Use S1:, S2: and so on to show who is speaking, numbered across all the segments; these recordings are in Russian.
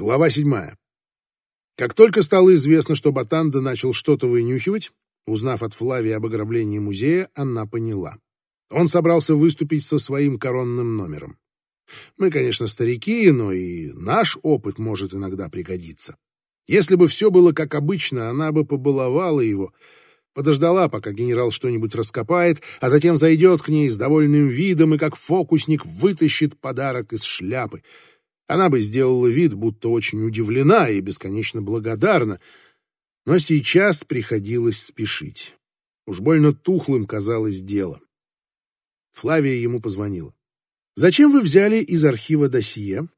S1: Глава седьмая. Как только стало известно, что Батанда начал что-то вынюхивать, узнав от Флавии об ограблении музея, она поняла. Он собрался выступить со своим коронным номером. Мы, конечно, старики, но и наш опыт может иногда пригодиться. Если бы все было как обычно, она бы побаловала его, подождала, пока генерал что-нибудь раскопает, а затем зайдет к ней с довольным видом и как фокусник вытащит подарок из шляпы. Она бы сделала вид, будто очень удивлена и бесконечно благодарна, но сейчас приходилось спешить. Уж больно тухлым казалось дело. Флавия ему позвонила. «Зачем вы взяли из архива досье?»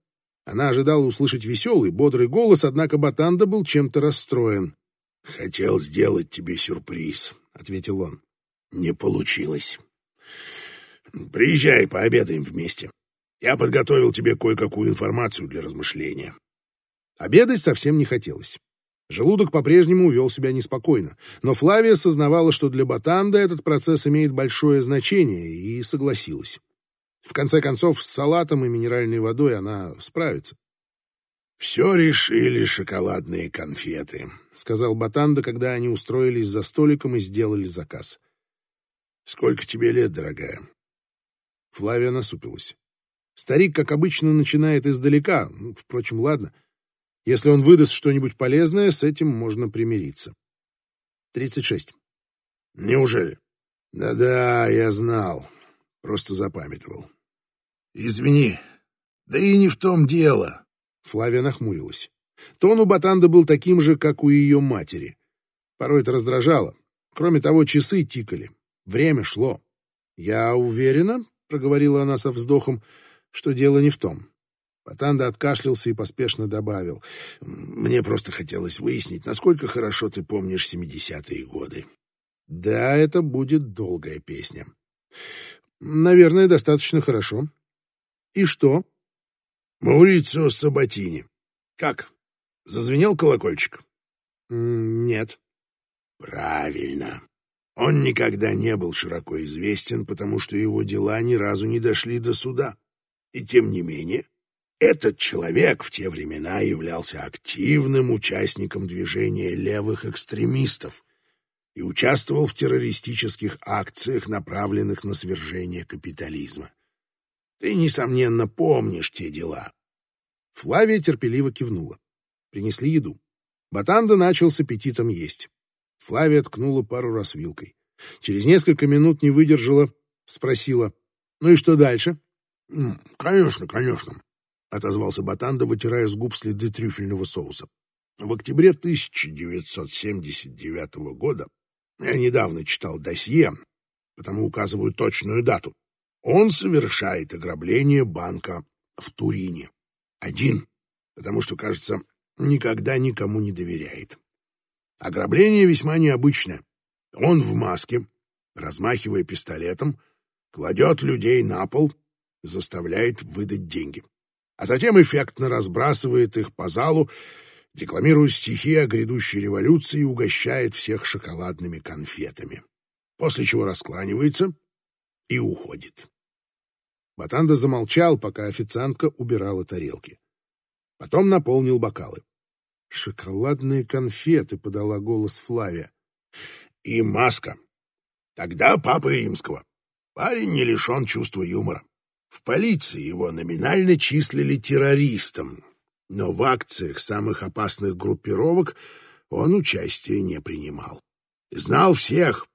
S1: Она ожидала услышать веселый, бодрый голос, однако Батанда был чем-то расстроен.
S2: «Хотел сделать тебе сюрприз», — ответил он. «Не получилось. Приезжай, пообедаем вместе. Я подготовил тебе кое-какую информацию для размышления».
S1: Обедать совсем не хотелось. Желудок по-прежнему вел себя неспокойно, но Флавия сознавала, что для Батанда этот процесс имеет большое значение, и согласилась. В конце концов, с салатом и минеральной водой она справится.
S2: «Все решили шоколадные конфеты», — сказал Батанда, когда они устроились за столиком и сделали заказ. «Сколько тебе лет, дорогая?»
S1: Флавия насупилась. Старик, как обычно, начинает издалека. Впрочем, ладно. Если он выдаст что-нибудь полезное, с этим можно примириться. Тридцать шесть.
S2: Неужели? Да-да, я знал. Просто запамятовал. Извини. Да и не в том дело.
S1: Флавия нахмурилась. Тон у Батанда был таким же, как у ее матери. Порой это раздражало. Кроме того, часы тикали. Время шло. «Я уверена», — проговорила она со вздохом, — «что дело не в том. Патанда откашлялся и поспешно добавил.
S2: «Мне просто хотелось выяснить, насколько хорошо ты помнишь семидесятые годы».
S1: «Да, это будет долгая песня». «Наверное, достаточно хорошо». «И что?»
S2: «Маурицио Сабатини. Как? Зазвенел колокольчик?»
S1: «Нет».
S2: «Правильно. Он никогда не был широко известен, потому что его дела ни разу не дошли до суда. И тем не менее, этот человек в те времена являлся активным участником движения левых экстремистов и участвовал в террористических акциях, направленных на свержение капитализма. Ты, несомненно, помнишь те дела.
S1: Флавия терпеливо кивнула. Принесли еду. Батанда начал с аппетитом есть. Флавия ткнула пару раз вилкой. Через несколько минут не выдержала, спросила, «Ну и что дальше?»
S2: «Конечно, конечно. — отозвался Батанда, вытирая с губ следы трюфельного соуса. В октябре 1979 года я недавно читал досье, потому указываю точную дату. Он совершает ограбление банка в Турине. Один, потому что, кажется, никогда никому не доверяет. Ограбление весьма необычное. Он в маске, размахивая пистолетом, кладет людей на пол, заставляет выдать деньги а затем эффектно разбрасывает их по залу, декламируя стихи о грядущей революции и угощает всех шоколадными конфетами, после чего раскланивается и уходит.
S1: Батанда замолчал, пока официантка убирала тарелки. Потом наполнил бокалы. «Шоколадные конфеты», — подала голос Флавия.
S2: «И маска. Тогда папа римского. Парень не лишен чувства юмора. В полиции его номинально числили террористом, но в акциях самых опасных группировок он участия не принимал. Знал всех,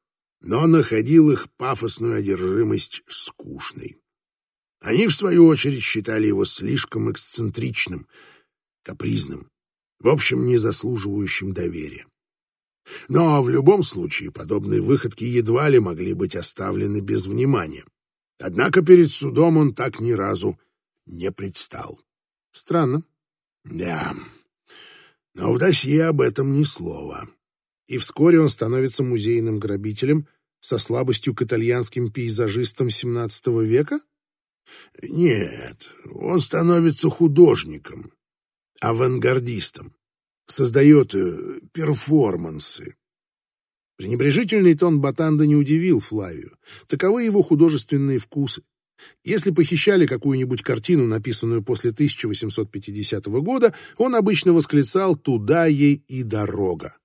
S2: но находил их пафосную одержимость скучной. Они, в свою очередь, считали его слишком эксцентричным, капризным, в общем, не заслуживающим доверия. Но в любом случае подобные выходки едва ли могли быть оставлены без внимания. Однако перед судом он так ни разу не предстал.
S1: Странно.
S2: Да, но в досье об этом ни слова.
S1: И вскоре он становится музейным грабителем со слабостью к итальянским пейзажистам XVII века?
S2: Нет, он становится художником, авангардистом, создает э, перформансы,
S1: Пренебрежительный тон Батанда не удивил Флавию. Таковы его художественные вкусы. Если похищали какую-нибудь картину, написанную после 1850 года, он обычно восклицал «туда ей и дорога».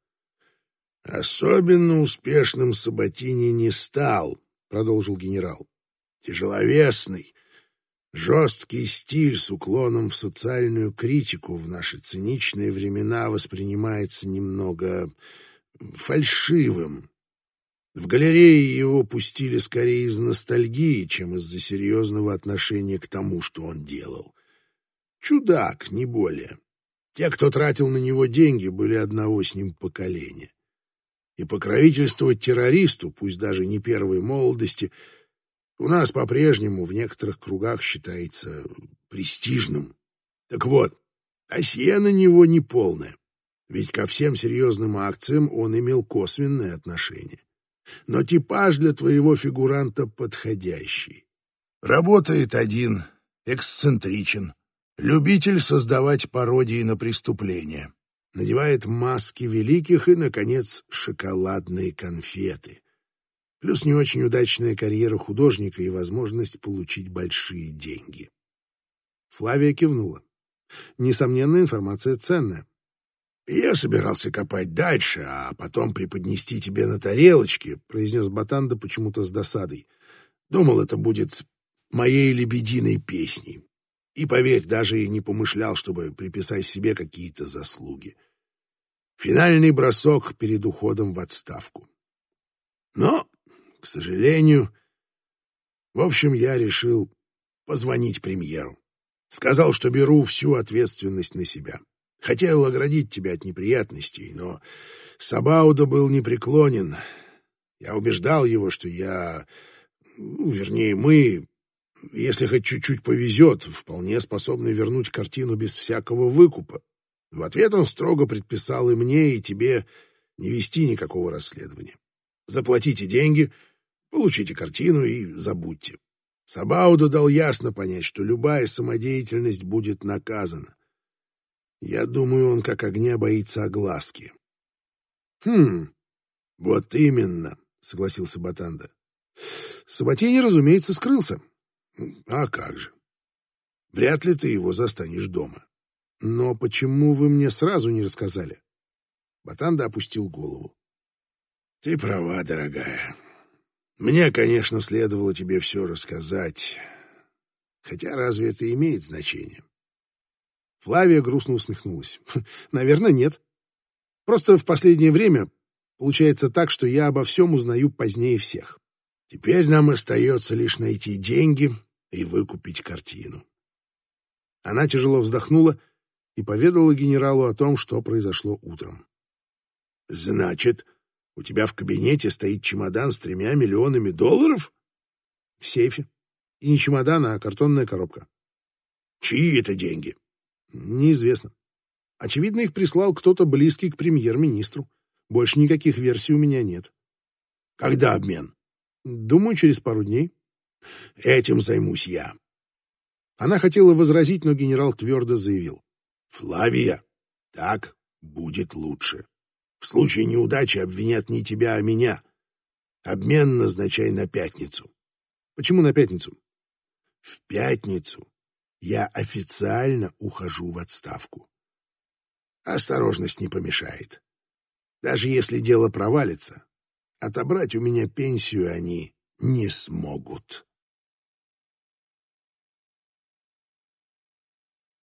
S2: «Особенно успешным Саботини не стал», — продолжил генерал. «Тяжеловесный, жесткий стиль с уклоном в социальную критику в наши циничные времена воспринимается немного фальшивым. В галерее его пустили скорее из ностальгии, чем из-за серьезного отношения к тому, что он делал. Чудак, не более. Те, кто тратил на него деньги, были одного с ним поколения. И покровительствовать террористу, пусть даже не первой молодости, у нас по-прежнему в некоторых кругах считается престижным. Так вот, досье на него неполное, ведь ко всем серьезным акциям он имел косвенное отношение но типаж для твоего фигуранта подходящий. Работает один, эксцентричен, любитель создавать пародии на преступления, надевает маски великих и, наконец, шоколадные конфеты. Плюс не очень удачная карьера художника и возможность получить большие деньги. Флавия кивнула. Несомненно, информация ценная. «Я собирался копать дальше, а потом преподнести тебе на тарелочке», — произнес Батанда почему-то с досадой. «Думал, это будет моей лебединой песней. И, поверь, даже и не помышлял, чтобы приписать себе какие-то заслуги. Финальный бросок перед уходом в отставку. Но, к сожалению, в общем, я решил позвонить премьеру. Сказал, что беру всю ответственность на себя. Хотел оградить тебя от неприятностей, но Сабауда был непреклонен. Я убеждал его, что я, ну, вернее, мы, если хоть чуть-чуть повезет, вполне способны вернуть картину без всякого выкупа. В ответ он строго предписал и мне, и тебе не вести никакого расследования. Заплатите деньги, получите картину и забудьте. Сабауда дал ясно понять, что любая самодеятельность будет наказана. Я думаю, он как огня боится огласки. Хм, вот именно, согласился Батанда. Саботини, разумеется, скрылся. А как же? Вряд ли ты его застанешь дома. Но почему вы мне сразу не рассказали? Батанда опустил голову. Ты права, дорогая. Мне, конечно, следовало тебе все рассказать. Хотя разве это имеет значение? Флавия грустно усмехнулась. Наверное, нет. Просто в последнее время получается так, что я обо всем узнаю позднее всех. Теперь нам остается лишь найти деньги и выкупить картину. Она тяжело вздохнула и поведала генералу о том, что произошло утром. «Значит, у тебя в кабинете стоит чемодан с тремя миллионами долларов?» «В сейфе. И не чемодан, а картонная коробка». «Чьи это деньги?» Неизвестно. Очевидно, их прислал кто-то близкий к премьер-министру. Больше никаких версий у меня нет. Когда обмен? Думаю, через пару дней. Этим займусь я. Она хотела возразить, но генерал твердо заявил. Флавия, так будет лучше. В случае неудачи обвинят не тебя, а меня. Обмен назначай на пятницу. Почему на пятницу? В пятницу я официально ухожу в отставку. Осторожность не помешает. Даже если дело провалится, отобрать у меня пенсию они не смогут.